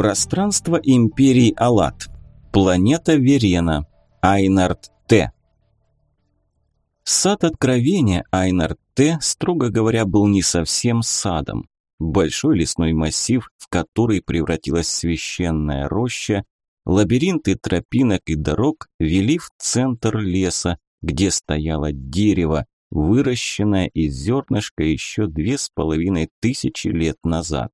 Пространство империи Алат. Планета Верена. Айнард Т. Сад откровения Айнард Т, строго говоря, был не совсем садом. Большой лесной массив, в который превратилась священная роща, лабиринты тропинок и дорог вели в центр леса, где стояло дерево, выращенное из зернышка еще две с половиной тысячи лет назад.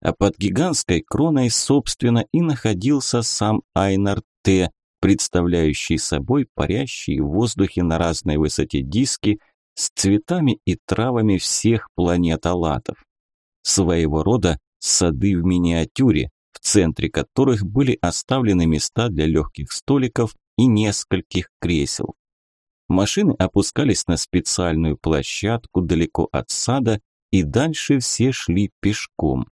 А под гигантской кроной, собственно, и находился сам Айнар Т, представляющий собой парящие в воздухе на разной высоте диски с цветами и травами всех планет Алатов. Своего рода сады в миниатюре, в центре которых были оставлены места для легких столиков и нескольких кресел. Машины опускались на специальную площадку далеко от сада, и дальше все шли пешком.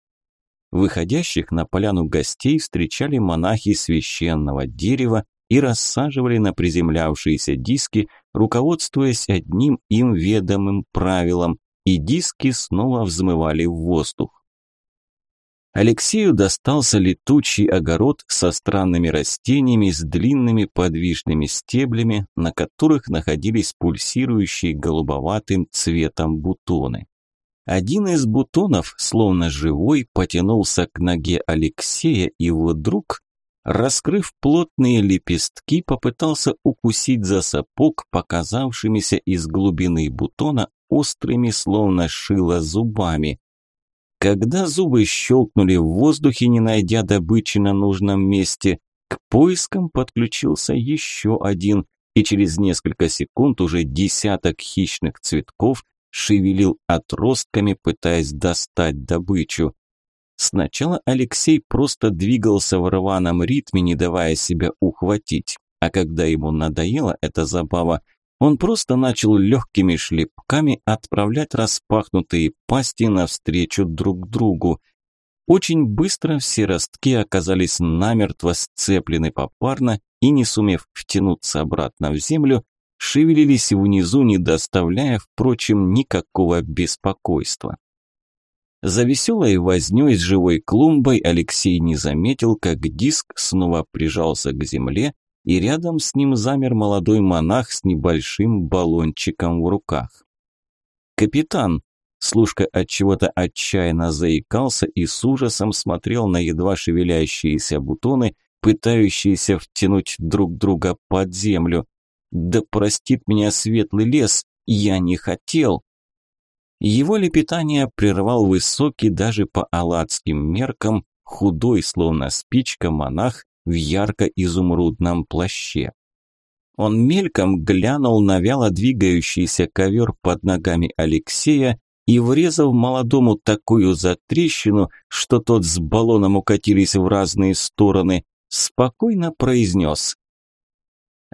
Выходящих на поляну гостей встречали монахи священного дерева и рассаживали на приземлявшиеся диски, руководствуясь одним им ведомым правилом, и диски снова взмывали в воздух. Алексею достался летучий огород со странными растениями с длинными подвижными стеблями, на которых находились пульсирующие голубоватым цветом бутоны. Один из бутонов, словно живой, потянулся к ноге Алексея и вдруг, раскрыв плотные лепестки, попытался укусить за сапог, показавшимися из глубины бутона острыми, словно шило зубами. Когда зубы щелкнули в воздухе, не найдя добычи на нужном месте, к поискам подключился еще один, и через несколько секунд уже десяток хищных цветков шевелил отростками, пытаясь достать добычу. Сначала Алексей просто двигался в рваном ритме, не давая себя ухватить, а когда ему надоела эта забава, он просто начал легкими шлепками отправлять распахнутые пасти навстречу друг другу. Очень быстро все ростки оказались намертво сцеплены попарно и, не сумев втянуться обратно в землю, шевелились внизу, не доставляя, впрочем, никакого беспокойства. За веселой вознёй с живой клумбой Алексей не заметил, как диск снова прижался к земле, и рядом с ним замер молодой монах с небольшим баллончиком в руках. «Капитан!» Служка от чего-то отчаянно заикался и с ужасом смотрел на едва шевелящиеся бутоны, пытающиеся втянуть друг друга под землю. Да простит меня светлый лес, я не хотел. Его лепетание прервал высокий даже по аладским меркам, худой, словно спичка, монах в ярко-изумрудном плаще. Он мельком глянул на вяло двигающийся ковер под ногами Алексея и, врезав молодому такую затрещину, что тот с баллоном укатились в разные стороны, спокойно произнес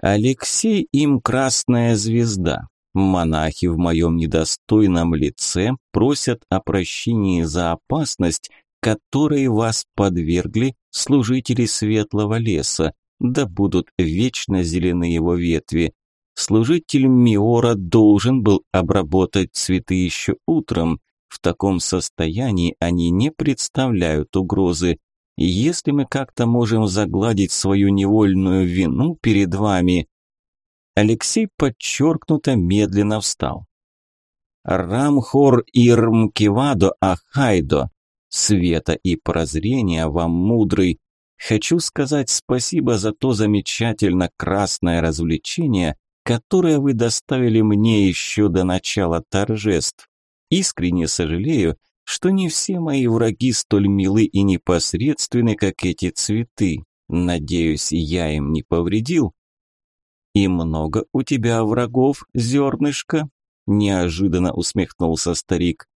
Алексей им красная звезда. Монахи в моем недостойном лице просят о прощении за опасность, которой вас подвергли служители светлого леса, да будут вечно зелены его ветви. Служитель Миора должен был обработать цветы еще утром. В таком состоянии они не представляют угрозы. Если мы как-то можем загладить свою невольную вину перед вами...» Алексей подчеркнуто медленно встал. «Рамхор Ирмкивадо Ахайдо, света и прозрения вам, мудрый, хочу сказать спасибо за то замечательно красное развлечение, которое вы доставили мне еще до начала торжеств. Искренне сожалею, что не все мои враги столь милы и непосредственны, как эти цветы. Надеюсь, я им не повредил. И много у тебя врагов, зернышко? Неожиданно усмехнулся старик.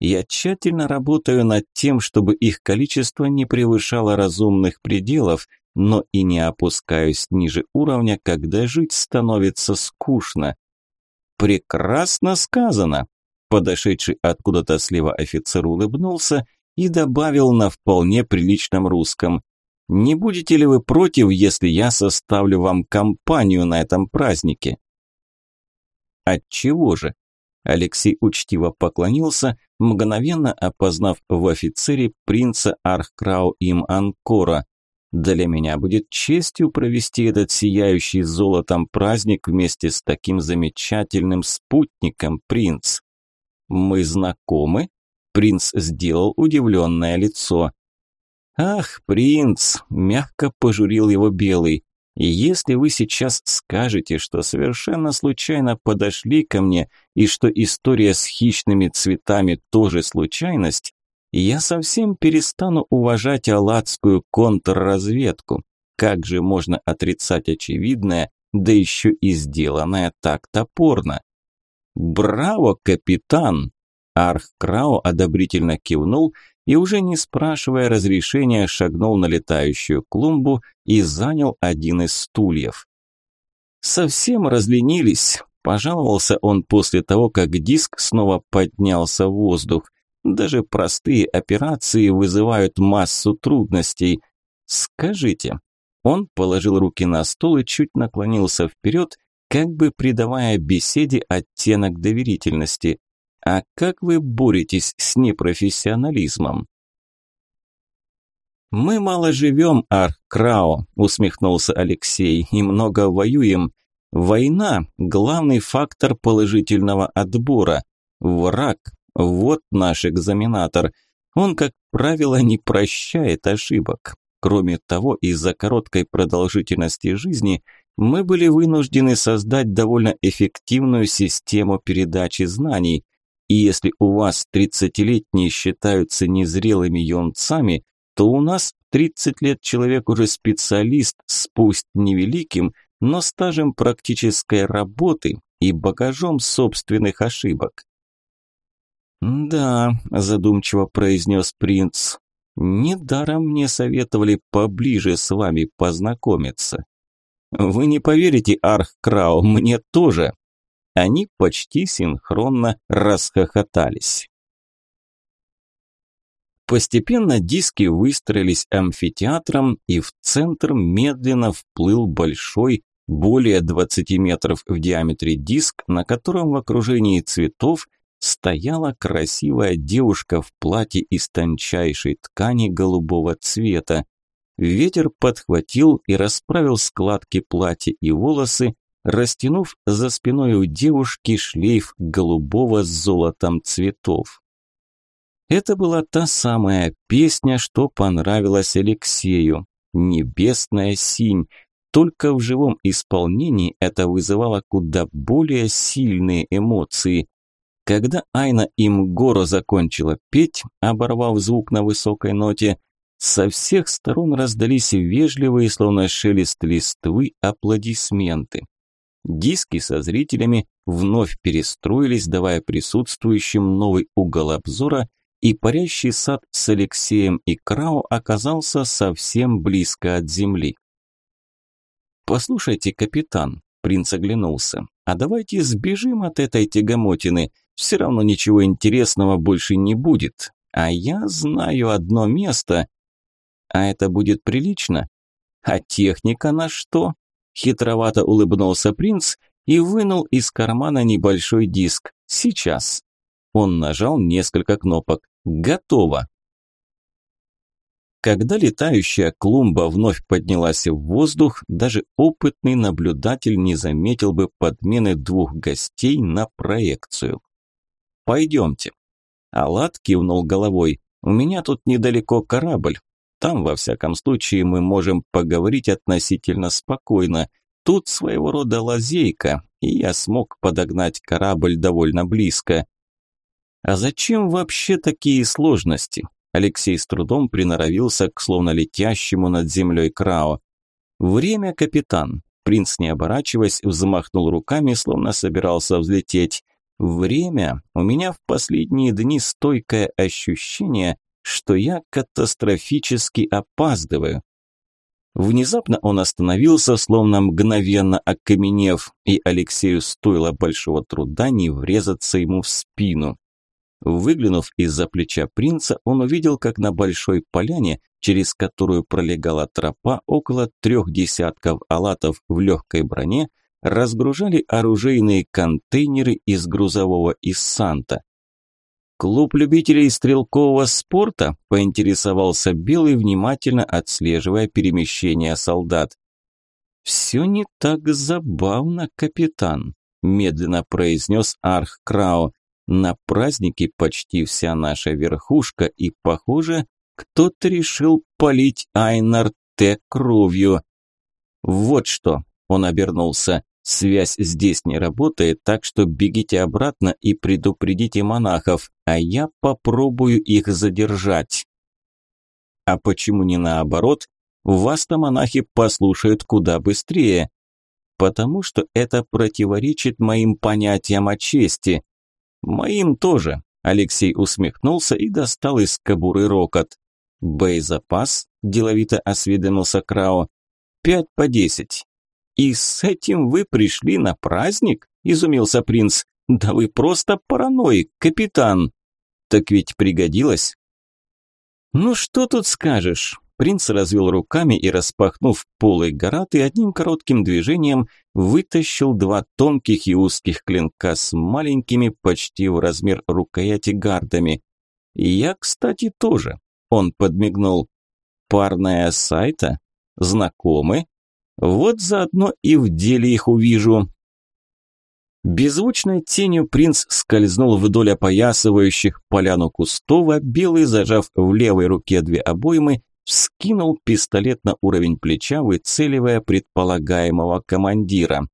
Я тщательно работаю над тем, чтобы их количество не превышало разумных пределов, но и не опускаюсь ниже уровня, когда жить становится скучно. Прекрасно сказано, Подошедший откуда-то слева офицер улыбнулся и добавил на вполне приличном русском. «Не будете ли вы против, если я составлю вам компанию на этом празднике?» «Отчего же?» Алексей учтиво поклонился, мгновенно опознав в офицере принца Архкрау им Анкора. Для меня будет честью провести этот сияющий золотом праздник вместе с таким замечательным спутником, принц. Мы знакомы? Принц сделал удивленное лицо. Ах, принц, мягко пожурил его белый. Если вы сейчас скажете, что совершенно случайно подошли ко мне и что история с хищными цветами тоже случайность, я совсем перестану уважать аладскую контрразведку. Как же можно отрицать очевидное, да еще и сделанное так топорно? «Браво, капитан!» Архкрау одобрительно кивнул и уже не спрашивая разрешения шагнул на летающую клумбу и занял один из стульев. Совсем разленились, пожаловался он после того, как диск снова поднялся в воздух. Даже простые операции вызывают массу трудностей. Скажите, он положил руки на стол и чуть наклонился вперед, как бы придавая беседе оттенок доверительности. А как вы боретесь с непрофессионализмом? «Мы мало живем, Аркрао», – усмехнулся Алексей, – «и много воюем. Война – главный фактор положительного отбора. Враг – вот наш экзаменатор. Он, как правило, не прощает ошибок. Кроме того, из-за короткой продолжительности жизни мы были вынуждены создать довольно эффективную систему передачи знаний – и если у вас 30-летние считаются незрелыми юнцами, то у нас 30 лет человек уже специалист с пусть невеликим, но стажем практической работы и багажом собственных ошибок. «Да», – задумчиво произнес принц, – «недаром мне советовали поближе с вами познакомиться». «Вы не поверите, Архкрау, мне тоже», они почти синхронно расхохотались. Постепенно диски выстроились амфитеатром, и в центр медленно вплыл большой, более 20 метров в диаметре диск, на котором в окружении цветов стояла красивая девушка в платье из тончайшей ткани голубого цвета. Ветер подхватил и расправил складки платья и волосы, растянув за спиной у девушки шлейф голубого с золотом цветов. Это была та самая песня, что понравилась Алексею. «Небесная синь». Только в живом исполнении это вызывало куда более сильные эмоции. Когда Айна Имгоро закончила петь, оборвав звук на высокой ноте, со всех сторон раздались вежливые, словно шелест листвы, аплодисменты. Диски со зрителями вновь перестроились, давая присутствующим новый угол обзора, и парящий сад с Алексеем и Крау оказался совсем близко от земли. «Послушайте, капитан», – принц оглянулся, – «а давайте сбежим от этой тягомотины, все равно ничего интересного больше не будет. А я знаю одно место. А это будет прилично? А техника на что?» Хитровато улыбнулся принц и вынул из кармана небольшой диск. Сейчас. Он нажал несколько кнопок. Готово. Когда летающая клумба вновь поднялась в воздух, даже опытный наблюдатель не заметил бы подмены двух гостей на проекцию. «Пойдемте». Алат кивнул головой. «У меня тут недалеко корабль. Там, во всяком случае, мы можем поговорить относительно спокойно. Тут своего рода лазейка, и я смог подогнать корабль довольно близко. А зачем вообще такие сложности? Алексей с трудом приноровился к словно летящему над землей Крао. «Время, капитан!» Принц, не оборачиваясь, взмахнул руками, словно собирался взлететь. «Время! У меня в последние дни стойкое ощущение, что я катастрофически опаздываю. Внезапно он остановился, словно мгновенно окаменев, и Алексею стоило большого труда не врезаться ему в спину. Выглянув из-за плеча принца, он увидел, как на большой поляне, через которую пролегала тропа, около трех десятков алатов в легкой броне, разгружали оружейные контейнеры из грузового Иссанта. «Клуб любителей стрелкового спорта?» – поинтересовался Белый, внимательно отслеживая перемещение солдат. «Все не так забавно, капитан», – медленно произнес Арх Крау. «На празднике почти вся наша верхушка, и, похоже, кто-то решил полить Айнар Т кровью». «Вот что», – он обернулся, – «связь здесь не работает, так что бегите обратно и предупредите монахов, а я попробую их задержать». «А почему не наоборот?» Вас-то монахи послушают куда быстрее. Потому что это противоречит моим понятиям о чести. Моим тоже. Алексей усмехнулся и достал из кобуры рокот. «Боезапас?» – деловито осведомился Крао. «Пять по десять». «И с этим вы пришли на праздник?» – изумился принц. «Да вы просто параноик, капитан!» «Так ведь пригодилось?» «Ну что тут скажешь? Принц развел руками и, распахнув полы гораты, одним коротким движением вытащил два тонких и узких клинка с маленькими, почти в размер рукояти гардами. «Я, кстати, тоже», – он подмигнул. «Парная сайта? Знакомы? Вот заодно и в деле их увижу». Беззвучной тенью принц скользнул вдоль опоясывающих поляну кустов, а белый, зажав в левой руке две обоймы, вскинул пистолет на уровень плеча, выцеливая предполагаемого командира.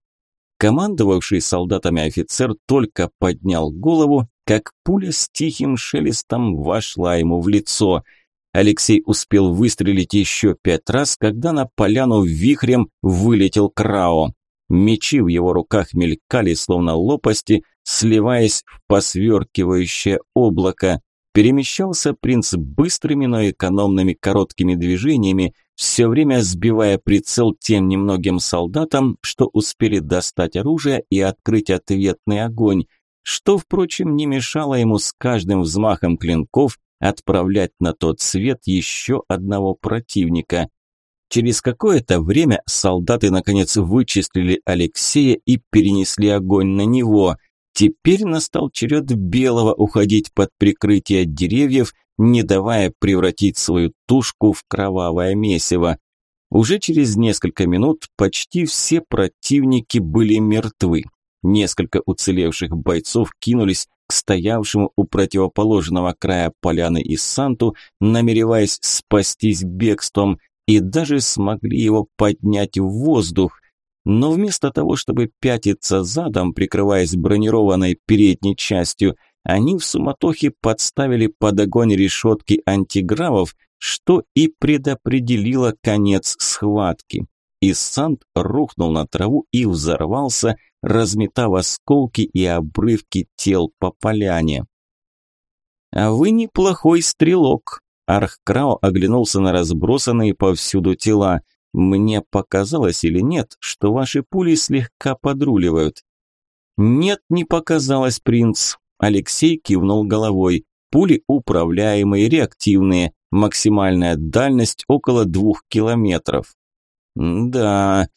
Командовавший солдатами офицер только поднял голову, как пуля с тихим шелестом вошла ему в лицо. Алексей успел выстрелить еще пять раз, когда на поляну вихрем вылетел Крао. Мечи в его руках мелькали, словно лопасти, сливаясь в посверкивающее облако. Перемещался принц быстрыми, но экономными короткими движениями, все время сбивая прицел тем немногим солдатам, что успели достать оружие и открыть ответный огонь, что, впрочем, не мешало ему с каждым взмахом клинков отправлять на тот свет еще одного противника. Через какое-то время солдаты наконец вычислили Алексея и перенесли огонь на него – Теперь настал черед Белого уходить под прикрытие деревьев, не давая превратить свою тушку в кровавое месиво. Уже через несколько минут почти все противники были мертвы. Несколько уцелевших бойцов кинулись стоявшему у противоположного края поляны Иссанту, намереваясь спастись бегством, и даже смогли его поднять в воздух. Но вместо того, чтобы пятиться задом, прикрываясь бронированной передней частью, они в суматохе подставили под огонь решетки антигравов, что и предопределило конец схватки. Иссант рухнул на траву и взорвался, разметав осколки и обрывки тел по поляне. «А вы неплохой стрелок», Архкрао оглянулся на разбросанные повсюду тела. Мне показалось или нет, что ваши пули слегка подруливают? Нет, не показалось, принц. Алексей кивнул головой. Пули управляемые, реактивные, максимальная дальность около двух километров. Да,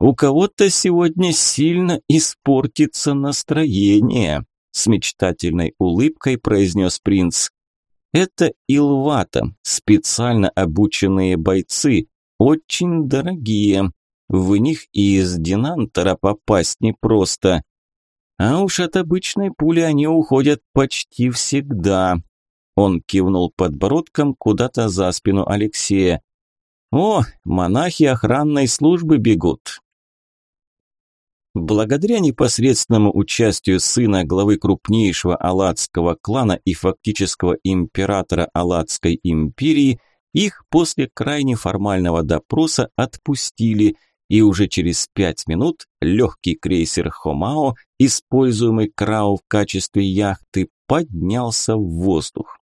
у кого-то сегодня сильно испортится настроение, с мечтательной улыбкой произнес принц. Это Илвата, специально обученные бойцы, очень дорогие. В них и из Динантора попасть непросто. А уж от обычной пули они уходят почти всегда. Он кивнул подбородком куда-то за спину Алексея. О, монахи охранной службы бегут. Благодаря непосредственному участию сына главы крупнейшего Алладского клана и фактического императора Алладской империи, их после крайне формального допроса отпустили, и уже через пять минут легкий крейсер «Хомао», используемый Крау в качестве яхты, поднялся в воздух.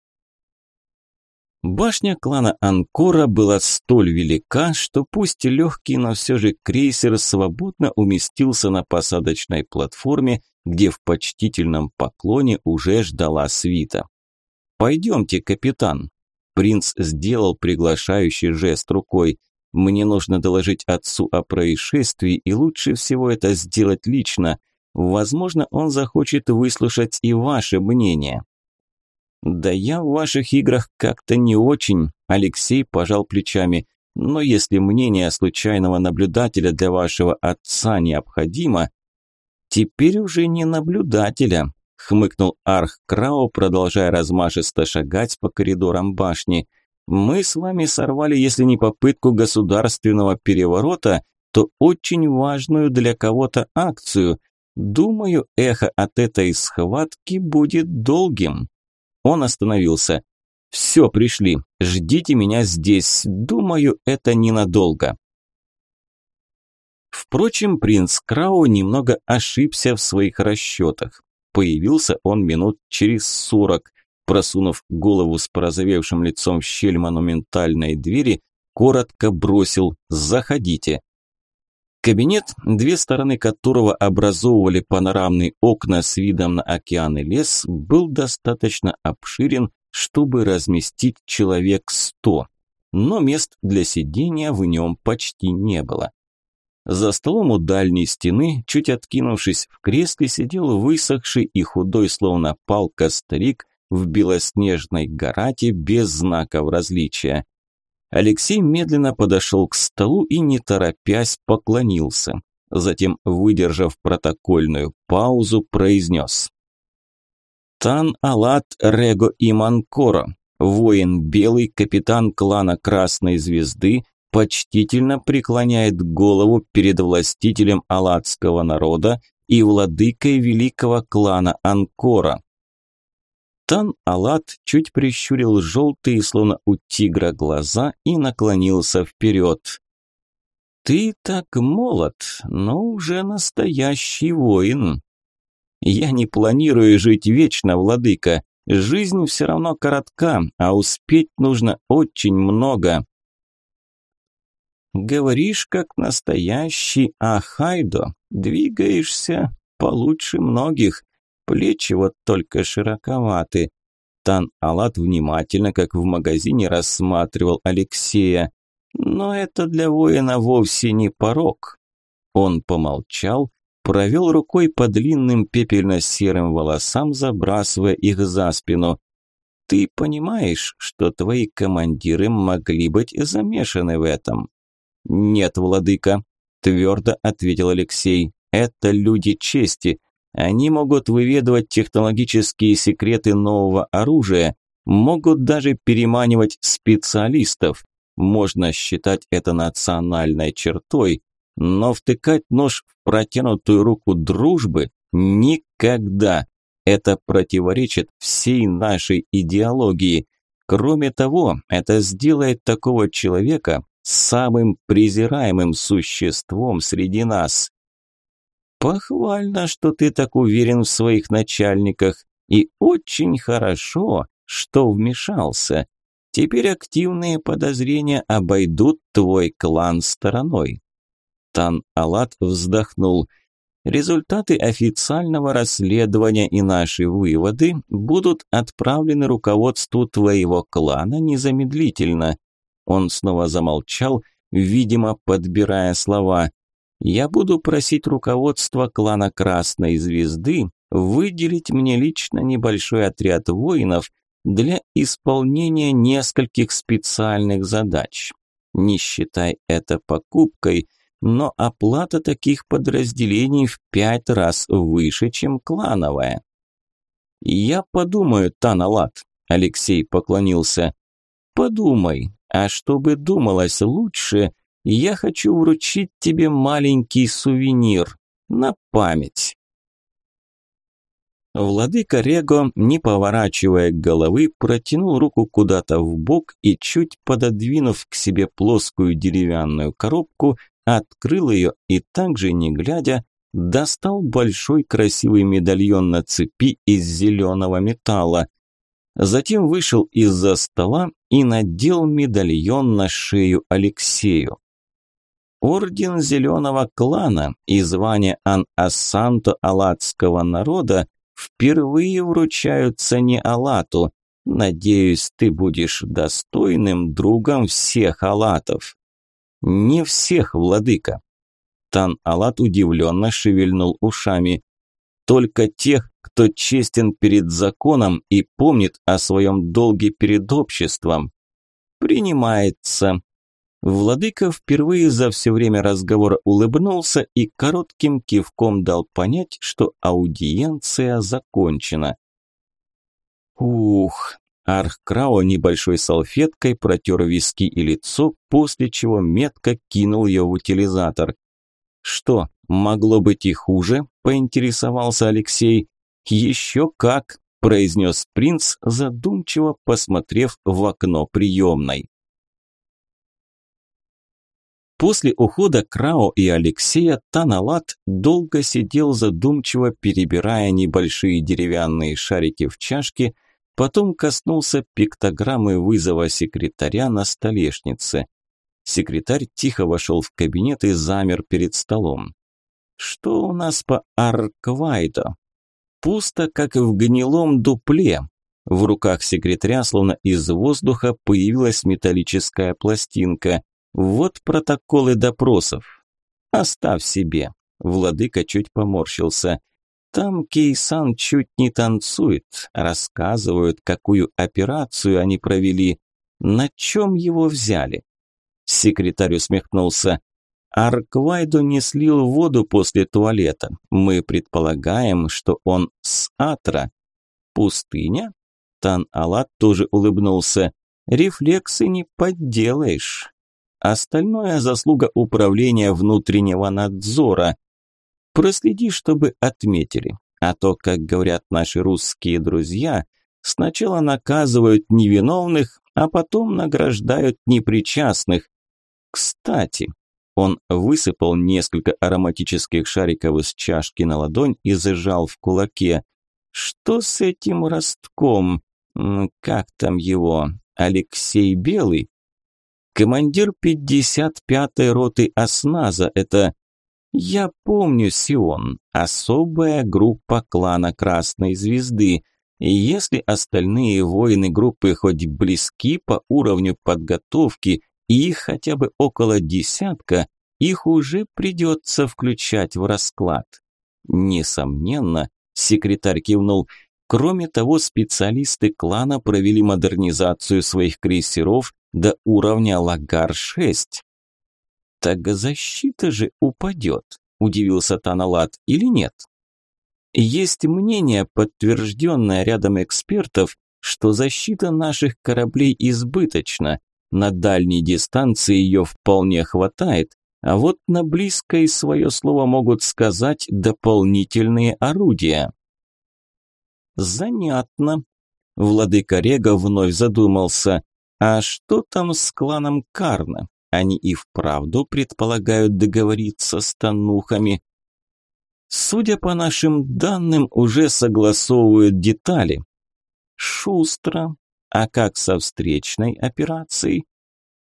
Башня клана Анкора была столь велика, что пусть легкий, но все же крейсер свободно уместился на посадочной платформе, где в почтительном поклоне уже ждала свита. «Пойдемте, капитан», Принц сделал приглашающий жест рукой. Мне нужно доложить отцу о происшествии, и лучше всего это сделать лично. Возможно, он захочет выслушать и ваше мнение». «Да я в ваших играх как-то не очень», – Алексей пожал плечами. «Но если мнение случайного наблюдателя для вашего отца необходимо...» «Теперь уже не наблюдателя», – хмыкнул Арх Крау, продолжая размашисто шагать по коридорам башни. «Мы с вами сорвали, если не попытку государственного переворота, то очень важную для кого-то акцию. Думаю, эхо от этой схватки будет долгим». Он остановился. «Все, пришли. Ждите меня здесь. Думаю, это ненадолго». Впрочем, принц Крау немного ошибся в своих расчетах. Появился он минут через сорок. Просунув голову с порозовевшим лицом в щель монументальной двери, коротко бросил «Заходите». Кабинет, две стороны которого образовывали панорамные окна с видом на океан и лес, был достаточно обширен, чтобы разместить человек сто, но мест для сидения в нем почти не было. За столом у дальней стены, чуть откинувшись в кресле, сидел высохший и худой, словно палка, старик в белоснежной гарате без знаков различия. Алексей медленно подошел к столу и, не торопясь, поклонился. Затем, выдержав протокольную паузу, произнес. «Тан Алат Рего Иманкоро, воин белый, капитан клана Красной Звезды, почтительно преклоняет голову перед властителем алатского народа и владыкой великого клана Анкора. Тан-Алат чуть прищурил желтые, словно у тигра, глаза и наклонился вперед. «Ты так молод, но уже настоящий воин. Я не планирую жить вечно, владыка. Жизнь все равно коротка, а успеть нужно очень много». «Говоришь, как настоящий Ахайдо, двигаешься получше многих». Плечи вот только широковаты. Тан Алат внимательно, как в магазине, рассматривал Алексея. Но это для воина вовсе не порог. Он помолчал, провел рукой по длинным пепельно-серым волосам, забрасывая их за спину. «Ты понимаешь, что твои командиры могли быть замешаны в этом?» «Нет, владыка», – твердо ответил Алексей. «Это люди чести. Они могут выведывать технологические секреты нового оружия, могут даже переманивать специалистов. Можно считать это национальной чертой, но втыкать нож в протянутую руку дружбы никогда. Это противоречит всей нашей идеологии. Кроме того, это сделает такого человека самым презираемым существом среди нас. Похвально, что ты так уверен в своих начальниках. И очень хорошо, что вмешался. Теперь активные подозрения обойдут твой клан стороной. Тан Алат вздохнул. Результаты официального расследования и наши выводы будут отправлены руководству твоего клана незамедлительно. Он снова замолчал, видимо, подбирая слова. Я буду просить руководство клана Красной Звезды выделить мне лично небольшой отряд воинов для исполнения нескольких специальных задач. Не считай это покупкой, но оплата таких подразделений в пять раз выше, чем клановая. «Я подумаю, Таналат», – Алексей поклонился. «Подумай, а чтобы думалось лучше – я хочу вручить тебе маленький сувенир на память. Владыка Рего, не поворачивая головы, протянул руку куда-то в бок и, чуть пододвинув к себе плоскую деревянную коробку, открыл ее и также, не глядя, достал большой красивый медальон на цепи из зеленого металла. Затем вышел из-за стола и надел медальон на шею Алексею. Орден Зеленого Клана и звание Ан-Ассанто Алатского народа впервые вручаются не Алату. Надеюсь, ты будешь достойным другом всех Алатов. Не всех, владыка. Тан-Алат удивленно шевельнул ушами. Только тех, кто честен перед законом и помнит о своем долге перед обществом. Принимается. Владыка впервые за все время разговора улыбнулся и коротким кивком дал понять, что аудиенция закончена. Ух, Архкрао небольшой салфеткой протер виски и лицо, после чего метко кинул ее в утилизатор. «Что, могло быть и хуже?» – поинтересовался Алексей. «Еще как!» – произнес принц, задумчиво посмотрев в окно приемной. После ухода Крао и Алексея Таналат долго сидел задумчиво, перебирая небольшие деревянные шарики в чашке, потом коснулся пиктограммы вызова секретаря на столешнице. Секретарь тихо вошел в кабинет и замер перед столом. Что у нас по Арквайдо? Пусто, как в гнилом дупле. В руках секретаря, словно из воздуха, появилась металлическая пластинка. Вот протоколы допросов. Оставь себе. Владыка чуть поморщился. Там Кейсан чуть не танцует, рассказывают, какую операцию они провели. На чем его взяли? Секретарь усмехнулся. Арквайдо не слил воду после туалета. Мы предполагаем, что он с Атра. Пустыня? Тан-Алат тоже улыбнулся. Рефлексы не подделаешь. Остальное заслуга управления внутреннего надзора. Проследи, чтобы отметили. А то, как говорят наши русские друзья, сначала наказывают невиновных, а потом награждают непричастных. Кстати, он высыпал несколько ароматических шариков из чашки на ладонь и зажал в кулаке. Что с этим ростком? Как там его? Алексей Белый? Командир 55-й роты Осназа. Это... Я помню, Сион. Особая группа клана Красной Звезды. И если остальные воины группы хоть близки по уровню подготовки и их хотя бы около десятка, их уже придется включать в расклад. Несомненно, секретарь кивнул. Кроме того, специалисты клана провели модернизацию своих крейсеров до уровня Лагар-6. Так защита же упадет, удивился Таналат, или нет? Есть мнение, подтвержденное рядом экспертов, что защита наших кораблей избыточна, на дальней дистанции ее вполне хватает, а вот на близкой свое слово могут сказать дополнительные орудия. Занятно. Владыка Рега вновь задумался. А что там с кланом Карна? Они и вправду предполагают договориться с танухами. Судя по нашим данным, уже согласовывают детали. Шустро, а как со встречной операцией?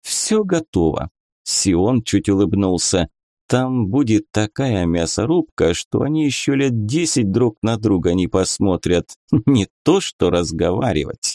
Все готово. Сион чуть улыбнулся. Там будет такая мясорубка, что они еще лет десять друг на друга не посмотрят. Не то что разговаривать.